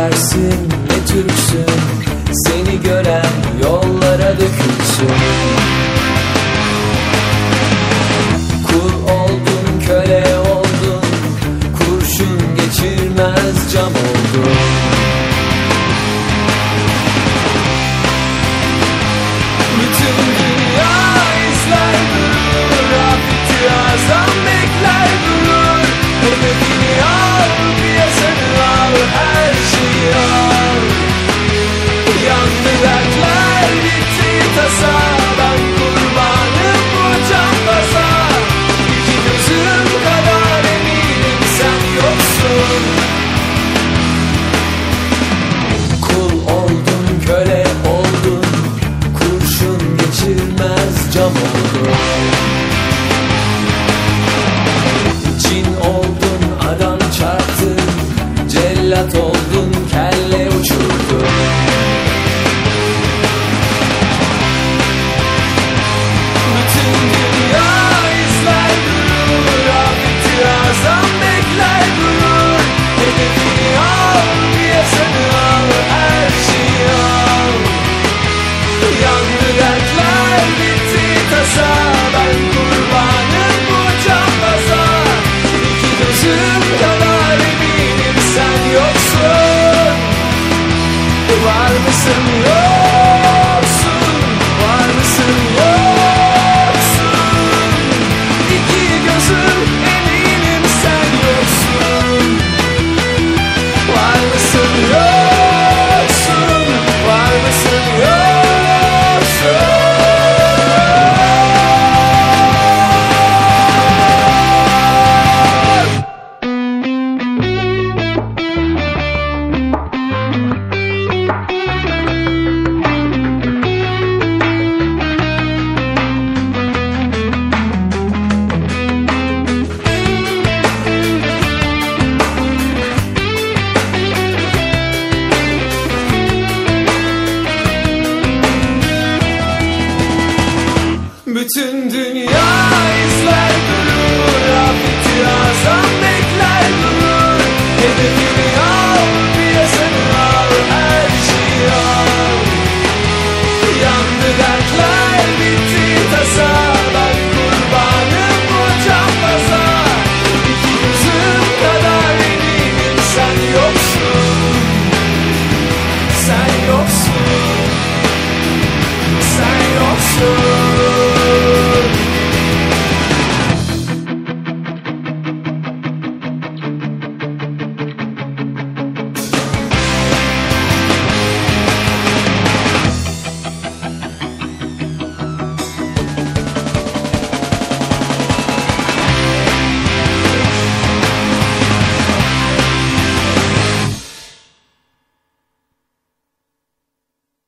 seversin ne Türksün young Uyandılar, gitti tasar listen. Oh. Bütün dünya izler durur Afeti azam bekler durur Hedefi